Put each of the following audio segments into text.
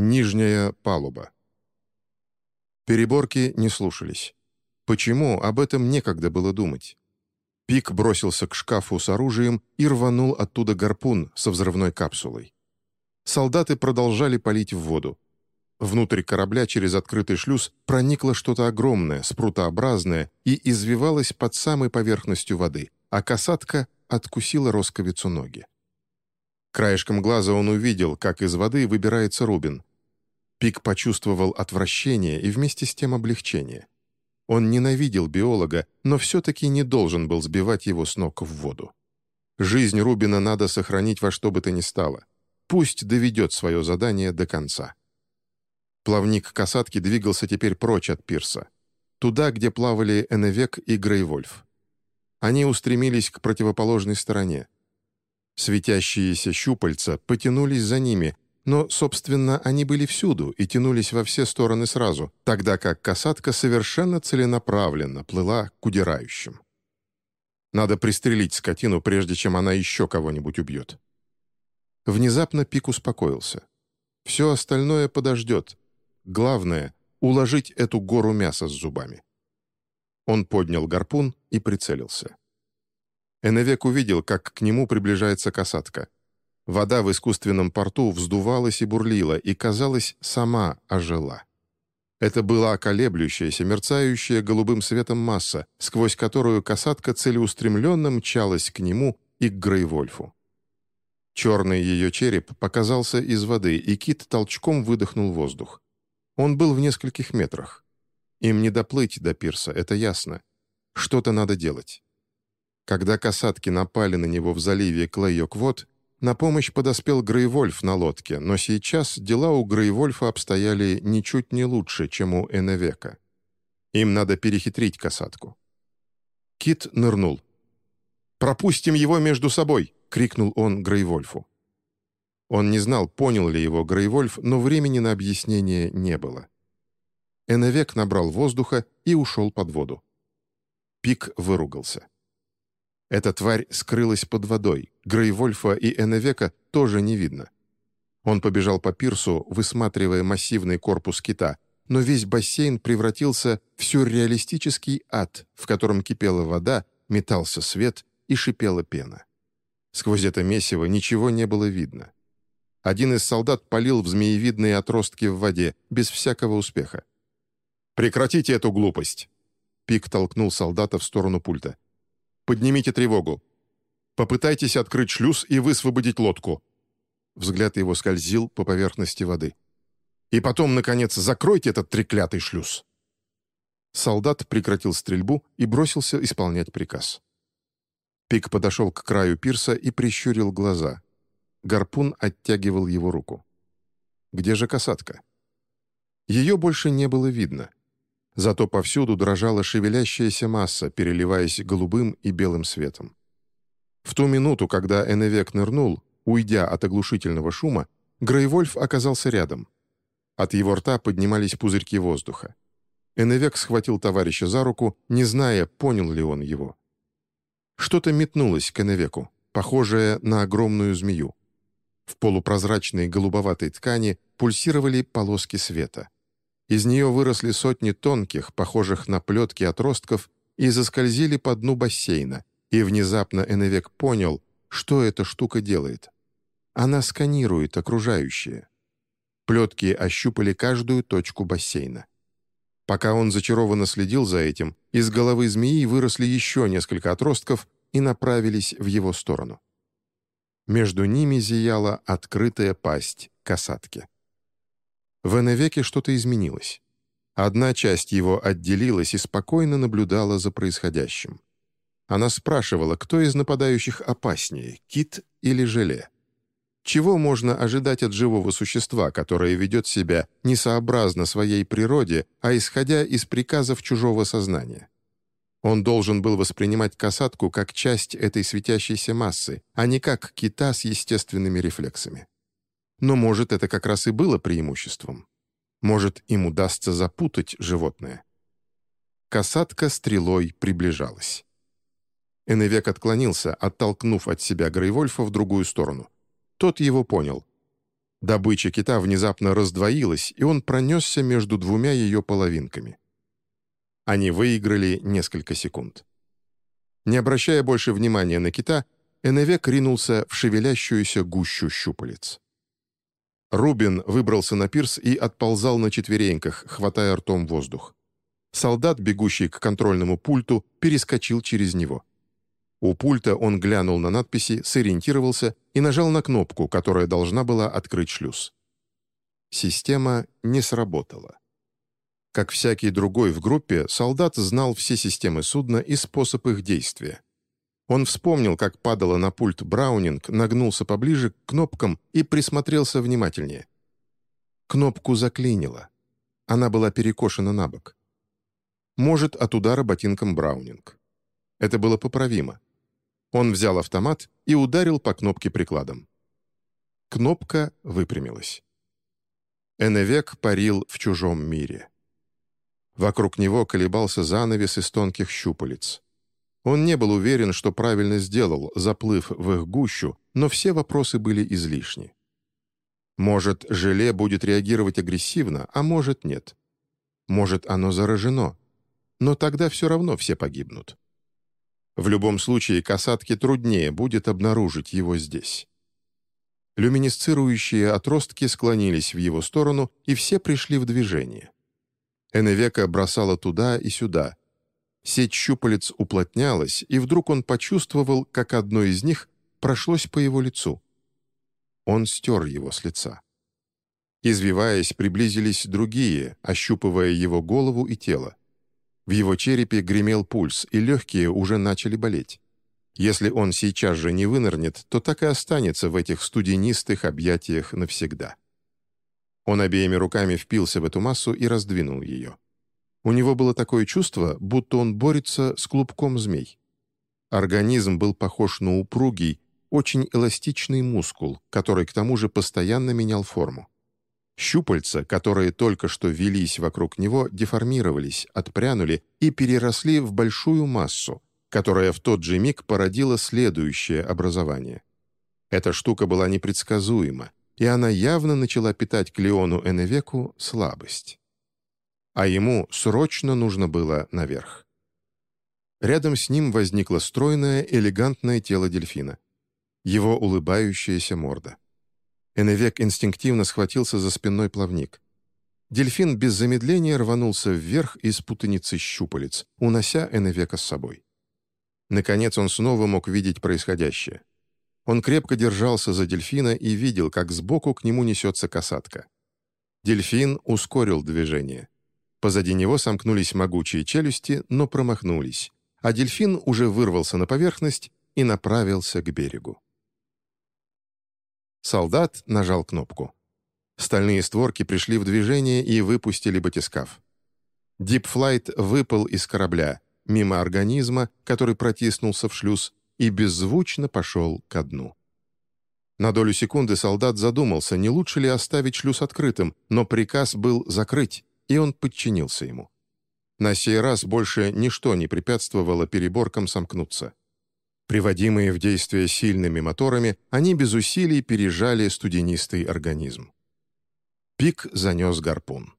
Нижняя палуба. Переборки не слушались. Почему, об этом некогда было думать. Пик бросился к шкафу с оружием и рванул оттуда гарпун со взрывной капсулой. Солдаты продолжали палить в воду. Внутрь корабля через открытый шлюз проникло что-то огромное, спрутообразное, и извивалось под самой поверхностью воды, а касатка откусила росковицу ноги. Краешком глаза он увидел, как из воды выбирается Рубин. Пик почувствовал отвращение и вместе с тем облегчение. Он ненавидел биолога, но все-таки не должен был сбивать его с ног в воду. Жизнь Рубина надо сохранить во что бы то ни стало. Пусть доведет свое задание до конца. Плавник касатки двигался теперь прочь от пирса. Туда, где плавали Эневек и Грейвольф. Они устремились к противоположной стороне. Светящиеся щупальца потянулись за ними, но, собственно, они были всюду и тянулись во все стороны сразу, тогда как касатка совершенно целенаправленно плыла к удирающим. Надо пристрелить скотину, прежде чем она еще кого-нибудь убьет. Внезапно Пик успокоился. Все остальное подождет. Главное — уложить эту гору мяса с зубами. Он поднял гарпун и прицелился. Эневек увидел, как к нему приближается касатка — Вода в искусственном порту вздувалась и бурлила, и, казалось, сама ожила. Это была колеблющаяся, мерцающая голубым светом масса, сквозь которую касатка целеустремленно мчалась к нему и к Грейвольфу. Черный ее череп показался из воды, и кит толчком выдохнул воздух. Он был в нескольких метрах. Им не доплыть до пирса, это ясно. Что-то надо делать. Когда касатки напали на него в заливе Клейок-Вод, на помощь подоспел Грейвольф на лодке, но сейчас дела у Грейвольфа обстояли ничуть не лучше, чем у Эневека. Им надо перехитрить касатку. Кит нырнул. «Пропустим его между собой!» — крикнул он Грейвольфу. Он не знал, понял ли его Грейвольф, но времени на объяснение не было. Эневек набрал воздуха и ушел под воду. Пик выругался. Эта тварь скрылась под водой. Грейвольфа и Эневека тоже не видно. Он побежал по пирсу, высматривая массивный корпус кита, но весь бассейн превратился в сюрреалистический ад, в котором кипела вода, метался свет и шипела пена. Сквозь это месиво ничего не было видно. Один из солдат полил в змеевидные отростки в воде, без всякого успеха. «Прекратите эту глупость!» Пик толкнул солдата в сторону пульта. Поднимите тревогу. Попытайтесь открыть шлюз и высвободить лодку». Взгляд его скользил по поверхности воды. «И потом, наконец, закройте этот треклятый шлюз». Солдат прекратил стрельбу и бросился исполнять приказ. Пик подошел к краю пирса и прищурил глаза. Гарпун оттягивал его руку. «Где же касатка?» Ее больше не было видно. Зато повсюду дрожала шевелящаяся масса, переливаясь голубым и белым светом. В ту минуту, когда Эневек нырнул, уйдя от оглушительного шума, Грейвольф оказался рядом. От его рта поднимались пузырьки воздуха. Эневек схватил товарища за руку, не зная, понял ли он его. Что-то метнулось к Эневеку, похожее на огромную змею. В полупрозрачной голубоватой ткани пульсировали полоски света. Из нее выросли сотни тонких, похожих на плетки отростков, и заскользили по дну бассейна, и внезапно Эневек понял, что эта штука делает. Она сканирует окружающее. Плетки ощупали каждую точку бассейна. Пока он зачарованно следил за этим, из головы змеи выросли еще несколько отростков и направились в его сторону. Между ними зияла открытая пасть касатки. В Эневеке что-то изменилось. Одна часть его отделилась и спокойно наблюдала за происходящим. Она спрашивала, кто из нападающих опаснее, кит или желе. Чего можно ожидать от живого существа, которое ведет себя несообразно своей природе, а исходя из приказов чужого сознания? Он должен был воспринимать касатку как часть этой светящейся массы, а не как кита с естественными рефлексами. Но, может, это как раз и было преимуществом. Может, им удастся запутать животное. Касатка стрелой приближалась. Эневек отклонился, оттолкнув от себя Грейвольфа в другую сторону. Тот его понял. Добыча кита внезапно раздвоилась, и он пронесся между двумя ее половинками. Они выиграли несколько секунд. Не обращая больше внимания на кита, Эневек ринулся в шевелящуюся гущу щупалец. Рубин выбрался на пирс и отползал на четвереньках, хватая ртом воздух. Солдат, бегущий к контрольному пульту, перескочил через него. У пульта он глянул на надписи, сориентировался и нажал на кнопку, которая должна была открыть шлюз. Система не сработала. Как всякий другой в группе, солдат знал все системы судна и способ их действия. Он вспомнил, как падала на пульт Браунинг, нагнулся поближе к кнопкам и присмотрелся внимательнее. Кнопку заклинило. Она была перекошена на бок. Может, от удара ботинком Браунинг. Это было поправимо. Он взял автомат и ударил по кнопке прикладом. Кнопка выпрямилась. Эневек парил в чужом мире. Вокруг него колебался занавес из тонких щупалец. Он не был уверен, что правильно сделал, заплыв в их гущу, но все вопросы были излишни. Может, желе будет реагировать агрессивно, а может, нет. Может, оно заражено. Но тогда все равно все погибнут. В любом случае, касатке труднее будет обнаружить его здесь. Люминесцирующие отростки склонились в его сторону, и все пришли в движение. Эневека бросала туда и сюда, Сеть щупалец уплотнялась, и вдруг он почувствовал, как одно из них прошлось по его лицу. Он стер его с лица. Извиваясь, приблизились другие, ощупывая его голову и тело. В его черепе гремел пульс, и легкие уже начали болеть. Если он сейчас же не вынырнет, то так и останется в этих студенистых объятиях навсегда. Он обеими руками впился в эту массу и раздвинул ее. У него было такое чувство, будто он борется с клубком змей. Организм был похож на упругий, очень эластичный мускул, который к тому же постоянно менял форму. Щупальца, которые только что велись вокруг него, деформировались, отпрянули и переросли в большую массу, которая в тот же миг породила следующее образование. Эта штука была непредсказуема, и она явно начала питать к Леону Эневеку слабость а ему срочно нужно было наверх. Рядом с ним возникло стройное, элегантное тело дельфина. Его улыбающаяся морда. Эневек инстинктивно схватился за спинной плавник. Дельфин без замедления рванулся вверх из путаницы щупалец, унося Эневека с собой. Наконец он снова мог видеть происходящее. Он крепко держался за дельфина и видел, как сбоку к нему несется касатка. Дельфин ускорил движение. Позади него сомкнулись могучие челюсти, но промахнулись, а дельфин уже вырвался на поверхность и направился к берегу. Солдат нажал кнопку. Стальные створки пришли в движение и выпустили батискаф. Дипфлайт выпал из корабля, мимо организма, который протиснулся в шлюз, и беззвучно пошел ко дну. На долю секунды солдат задумался, не лучше ли оставить шлюз открытым, но приказ был закрыть, и он подчинился ему. На сей раз больше ничто не препятствовало переборкам сомкнуться. Приводимые в действие сильными моторами, они без усилий пережали студенистый организм. Пик занес гарпун.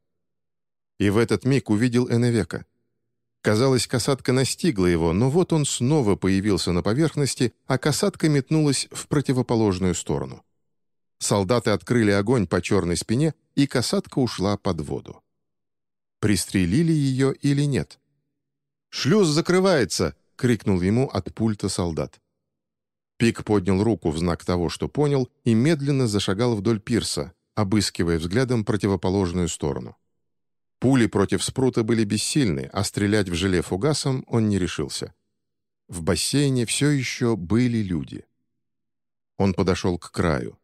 И в этот миг увидел Эневека. Казалось, касатка настигла его, но вот он снова появился на поверхности, а касатка метнулась в противоположную сторону. Солдаты открыли огонь по черной спине, и касатка ушла под воду пристрелили ее или нет. «Шлюз закрывается!» — крикнул ему от пульта солдат. Пик поднял руку в знак того, что понял, и медленно зашагал вдоль пирса, обыскивая взглядом противоположную сторону. Пули против спрута были бессильны, а стрелять в желе фугасом он не решился. В бассейне все еще были люди. Он подошел к краю.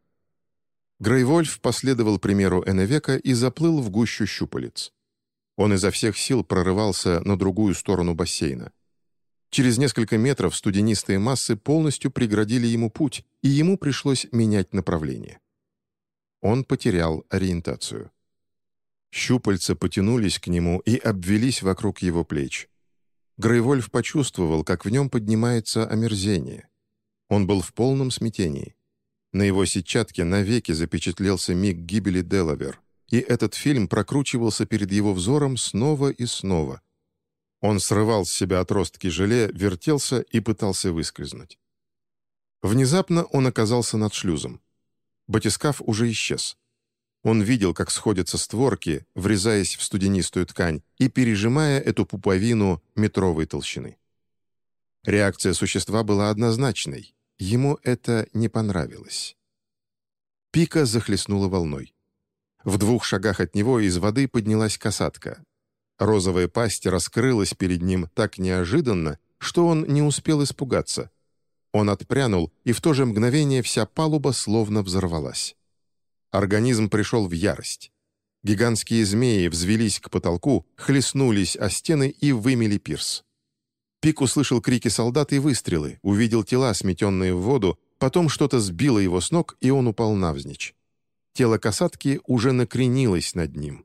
Грейвольф последовал примеру Эневека и заплыл в гущу щупалец. Он изо всех сил прорывался на другую сторону бассейна. Через несколько метров студенистые массы полностью преградили ему путь, и ему пришлось менять направление. Он потерял ориентацию. Щупальца потянулись к нему и обвелись вокруг его плеч. Грейвольф почувствовал, как в нем поднимается омерзение. Он был в полном смятении. На его сетчатке навеки запечатлелся миг гибели Делавер, и этот фильм прокручивался перед его взором снова и снова. Он срывал с себя отростки желе, вертелся и пытался выскользнуть. Внезапно он оказался над шлюзом. Батискаф уже исчез. Он видел, как сходятся створки, врезаясь в студенистую ткань и пережимая эту пуповину метровой толщины. Реакция существа была однозначной. Ему это не понравилось. Пика захлестнула волной. В двух шагах от него из воды поднялась касатка. Розовая пасть раскрылась перед ним так неожиданно, что он не успел испугаться. Он отпрянул, и в то же мгновение вся палуба словно взорвалась. Организм пришел в ярость. Гигантские змеи взвелись к потолку, хлестнулись о стены и вымели пирс. Пик услышал крики солдат и выстрелы, увидел тела, сметенные в воду, потом что-то сбило его с ног, и он упал навзничь. Тело касатки уже накренилось над ним.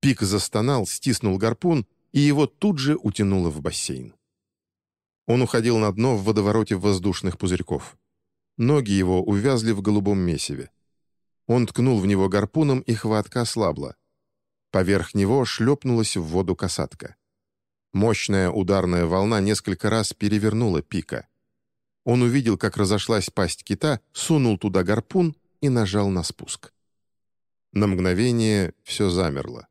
Пик застонал, стиснул гарпун, и его тут же утянуло в бассейн. Он уходил на дно в водовороте воздушных пузырьков. Ноги его увязли в голубом месиве. Он ткнул в него гарпуном, и хватка ослабла. Поверх него шлепнулась в воду касатка. Мощная ударная волна несколько раз перевернула пика. Он увидел, как разошлась пасть кита, сунул туда гарпун и нажал на спуск. На мгновение все замерло.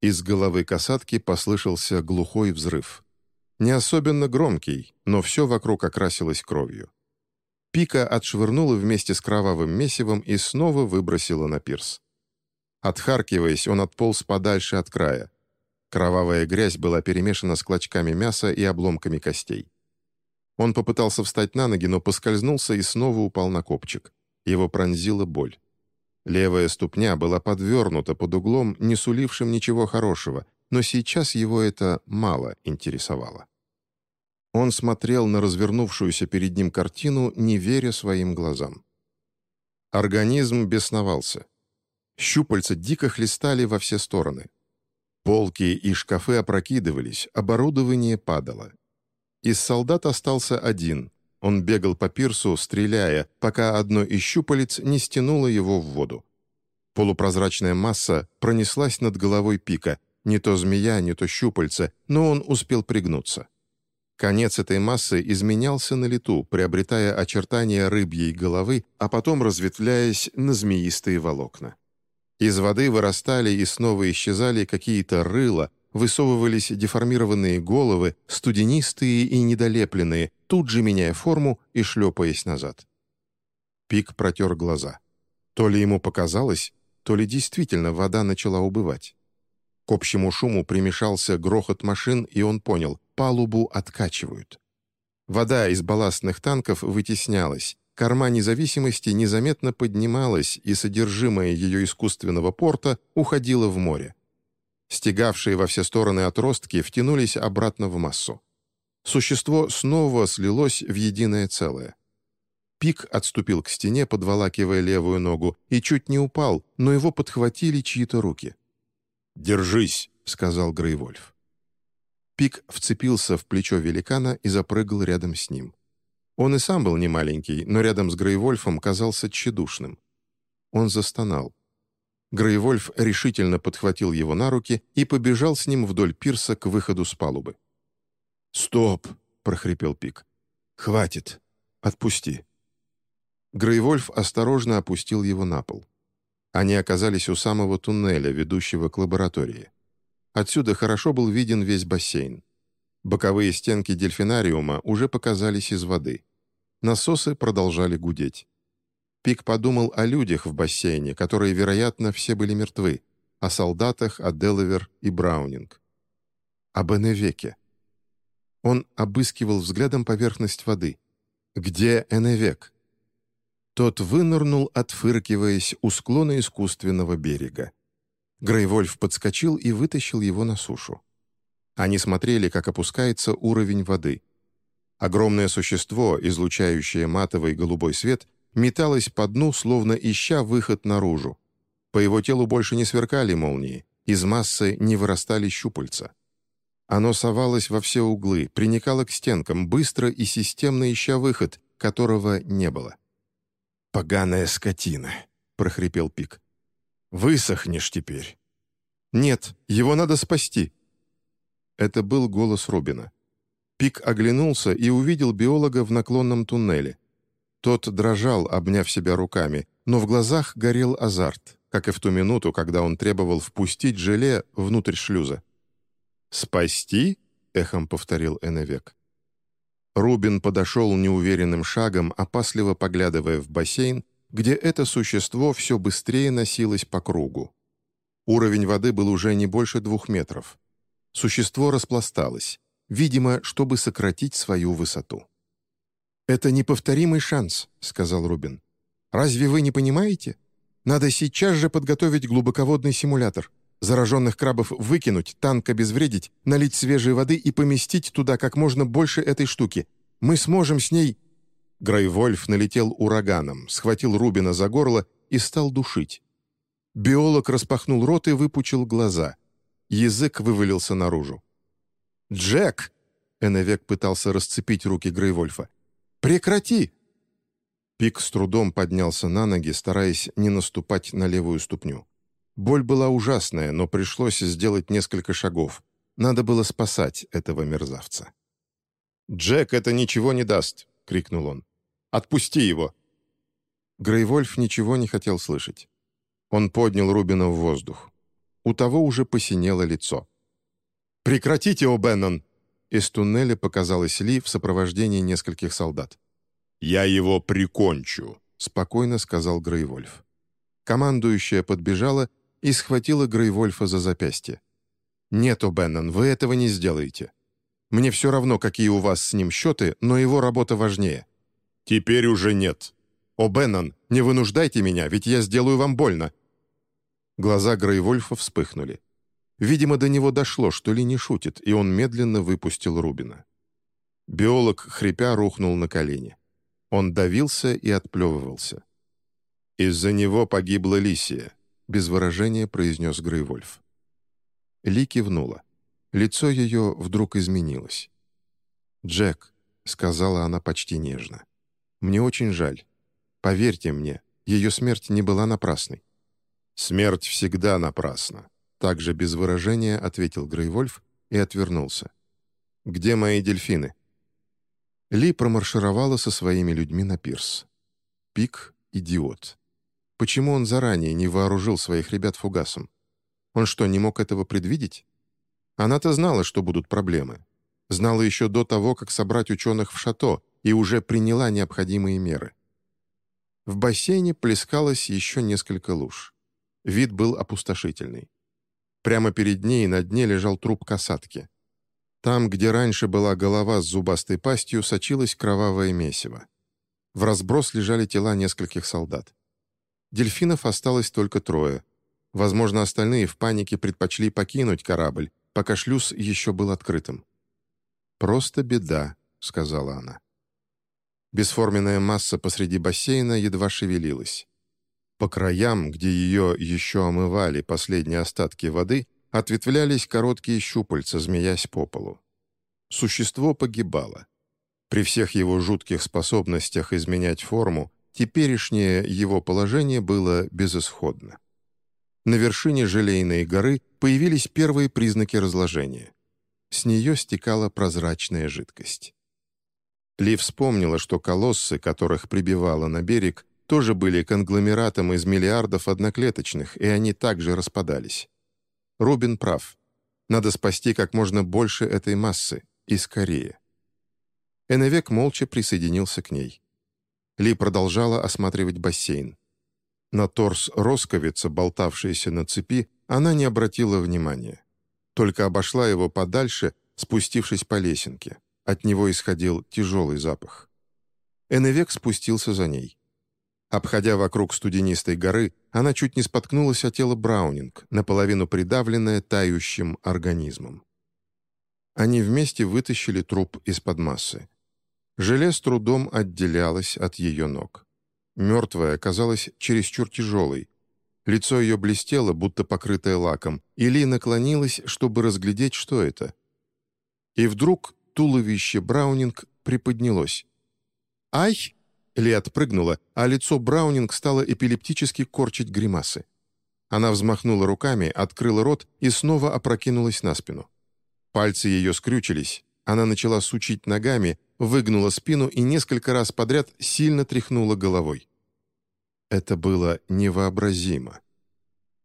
Из головы касатки послышался глухой взрыв. Не особенно громкий, но все вокруг окрасилось кровью. Пика отшвырнула вместе с кровавым месивом и снова выбросила на пирс. Отхаркиваясь, он отполз подальше от края. Кровавая грязь была перемешана с клочками мяса и обломками костей. Он попытался встать на ноги, но поскользнулся и снова упал на копчик. Его пронзила боль. Левая ступня была подвернута под углом, не сулившим ничего хорошего, но сейчас его это мало интересовало. Он смотрел на развернувшуюся перед ним картину, не веря своим глазам. Организм бесновался. Щупальца дико хлестали во все стороны. Полки и шкафы опрокидывались, оборудование падало. Из солдат остался один. Он бегал по пирсу, стреляя, пока одно из щупалец не стянуло его в воду. Полупрозрачная масса пронеслась над головой пика, не то змея, не то щупальца, но он успел пригнуться. Конец этой массы изменялся на лету, приобретая очертания рыбьей головы, а потом разветвляясь на змеистые волокна. Из воды вырастали и снова исчезали какие-то рыла, высовывались деформированные головы, студенистые и недолепленные, тут же меняя форму и шлепаясь назад. Пик протер глаза. То ли ему показалось, то ли действительно вода начала убывать. К общему шуму примешался грохот машин, и он понял — палубу откачивают. Вода из балластных танков вытеснялась, корма независимости незаметно поднималась, и содержимое ее искусственного порта уходило в море. Стегавшие во все стороны отростки втянулись обратно в массу. Существо снова слилось в единое целое. Пик отступил к стене, подволакивая левую ногу, и чуть не упал, но его подхватили чьи-то руки. «Держись», — сказал Грейвольф. Пик вцепился в плечо великана и запрыгал рядом с ним. Он и сам был не маленький, но рядом с Грейвольфом казался тщедушным. Он застонал. Грейвольф решительно подхватил его на руки и побежал с ним вдоль пирса к выходу с палубы. «Стоп!» — прохрипел Пик. «Хватит! Отпусти!» Грейвольф осторожно опустил его на пол. Они оказались у самого туннеля, ведущего к лаборатории. Отсюда хорошо был виден весь бассейн. Боковые стенки дельфинариума уже показались из воды. Насосы продолжали гудеть. Пик подумал о людях в бассейне, которые, вероятно, все были мертвы, о солдатах, о Делавер и Браунинг. Об Эневеке. Он обыскивал взглядом поверхность воды. Где Эневек? Тот вынырнул, отфыркиваясь у склона искусственного берега. Грейвольф подскочил и вытащил его на сушу. Они смотрели, как опускается уровень воды. Огромное существо, излучающее матовый голубой свет, металось по дну, словно ища выход наружу. По его телу больше не сверкали молнии, из массы не вырастали щупальца. Оно совалось во все углы, приникало к стенкам, быстро и системно ища выход, которого не было. «Поганая скотина», — прохрипел Пик. «Высохнешь теперь». «Нет, его надо спасти». Это был голос Рубина. Пик оглянулся и увидел биолога в наклонном туннеле. Тот дрожал, обняв себя руками, но в глазах горел азарт, как и в ту минуту, когда он требовал впустить желе внутрь шлюза. «Спасти?» — эхом повторил Эневек. Рубин подошел неуверенным шагом, опасливо поглядывая в бассейн, где это существо все быстрее носилось по кругу. Уровень воды был уже не больше двух метров. Существо распласталось, видимо, чтобы сократить свою высоту. «Это неповторимый шанс», — сказал Рубин. «Разве вы не понимаете? Надо сейчас же подготовить глубоководный симулятор. Зараженных крабов выкинуть, танк обезвредить, налить свежей воды и поместить туда как можно больше этой штуки. Мы сможем с ней...» Грейвольф налетел ураганом, схватил Рубина за горло и стал душить. Биолог распахнул рот и выпучил глаза. Язык вывалился наружу. «Джек!» — Эннвек пытался расцепить руки Грейвольфа. «Прекрати!» Пик с трудом поднялся на ноги, стараясь не наступать на левую ступню. Боль была ужасная, но пришлось сделать несколько шагов. Надо было спасать этого мерзавца. «Джек это ничего не даст!» — крикнул он. «Отпусти его!» Грейвольф ничего не хотел слышать. Он поднял Рубина в воздух. У того уже посинело лицо. «Прекратите, О'Беннон!» Из туннеля показалась Ли в сопровождении нескольких солдат. «Я его прикончу», — спокойно сказал Грейвольф. Командующая подбежала и схватила Грейвольфа за запястье. «Нет, О'Беннон, вы этого не сделаете. Мне все равно, какие у вас с ним счеты, но его работа важнее». «Теперь уже нет». «О'Беннон, не вынуждайте меня, ведь я сделаю вам больно». Глаза Грейвольфа вспыхнули. Видимо, до него дошло, что Ли не шутит, и он медленно выпустил Рубина. Биолог, хрипя, рухнул на колени. Он давился и отплевывался. «Из-за него погибла Лисия», — без выражения произнес Грейвольф. Ли кивнула. Лицо ее вдруг изменилось. «Джек», — сказала она почти нежно, — «мне очень жаль. Поверьте мне, ее смерть не была напрасной». «Смерть всегда напрасна», также без выражения ответил Грейвольф и отвернулся. «Где мои дельфины?» Ли промаршировала со своими людьми на пирс. Пик — идиот. Почему он заранее не вооружил своих ребят фугасом? Он что, не мог этого предвидеть? Она-то знала, что будут проблемы. Знала еще до того, как собрать ученых в шато, и уже приняла необходимые меры. В бассейне плескалось еще несколько луж. Вид был опустошительный. Прямо перед ней на дне лежал труп касатки. Там, где раньше была голова с зубастой пастью, сочилось кровавое месиво. В разброс лежали тела нескольких солдат. Дельфинов осталось только трое. Возможно, остальные в панике предпочли покинуть корабль, пока шлюз еще был открытым. «Просто беда», — сказала она. Бесформенная масса посреди бассейна едва шевелилась. По краям, где ее еще омывали последние остатки воды, ответвлялись короткие щупальца, змеясь по полу. Существо погибало. При всех его жутких способностях изменять форму, теперешнее его положение было безысходно. На вершине Желейной горы появились первые признаки разложения. С нее стекала прозрачная жидкость. Ли вспомнила, что колоссы, которых прибивала на берег, тоже были конгломератом из миллиардов одноклеточных, и они также распадались. Рубин прав. Надо спасти как можно больше этой массы, и скорее. Эневек молча присоединился к ней. Ли продолжала осматривать бассейн. На торс росковица, болтавшийся на цепи, она не обратила внимания. Только обошла его подальше, спустившись по лесенке. От него исходил тяжелый запах. Эневек спустился за ней. Обходя вокруг студенистой горы, она чуть не споткнулась о тело Браунинг, наполовину придавленное тающим организмом. Они вместе вытащили труп из-под массы. Желе с трудом отделялось от ее ног. Мертвая оказалась чересчур тяжелой. Лицо ее блестело, будто покрытое лаком, и Ли наклонилась, чтобы разглядеть, что это. И вдруг туловище Браунинг приподнялось. «Ай!» Ли отпрыгнула, а лицо Браунинг стало эпилептически корчить гримасы. Она взмахнула руками, открыла рот и снова опрокинулась на спину. Пальцы ее скрючились, она начала сучить ногами, выгнула спину и несколько раз подряд сильно тряхнула головой. Это было невообразимо.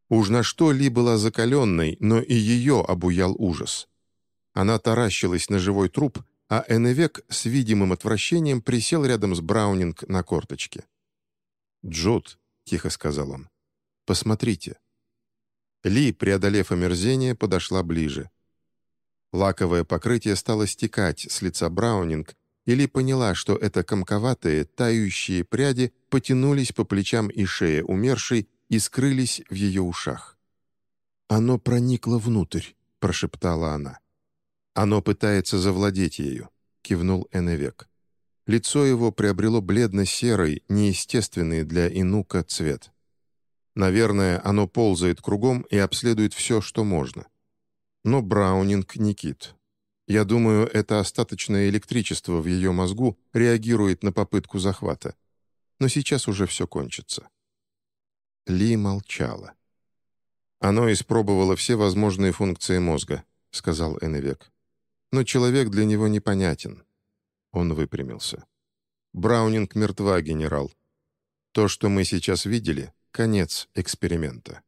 Уж на что Ли была закаленной, но и ее обуял ужас. Она таращилась на живой труп, а Эннвек с видимым отвращением присел рядом с Браунинг на корточке. «Джуд», — тихо сказал он, — «посмотрите». Ли, преодолев омерзение, подошла ближе. Лаковое покрытие стало стекать с лица Браунинг, и Ли поняла, что это комковатые, тающие пряди потянулись по плечам и шее умершей и скрылись в ее ушах. «Оно проникло внутрь», — прошептала она. «Оно пытается завладеть ею», — кивнул Эневек. Лицо его приобрело бледно-серый, неестественный для инука цвет. Наверное, оно ползает кругом и обследует все, что можно. Но Браунинг не кит. Я думаю, это остаточное электричество в ее мозгу реагирует на попытку захвата. Но сейчас уже все кончится. Ли молчала. «Оно испробовало все возможные функции мозга», — сказал Эннвек. «Но человек для него непонятен». Он выпрямился. «Браунинг мертва, генерал. То, что мы сейчас видели, — конец эксперимента».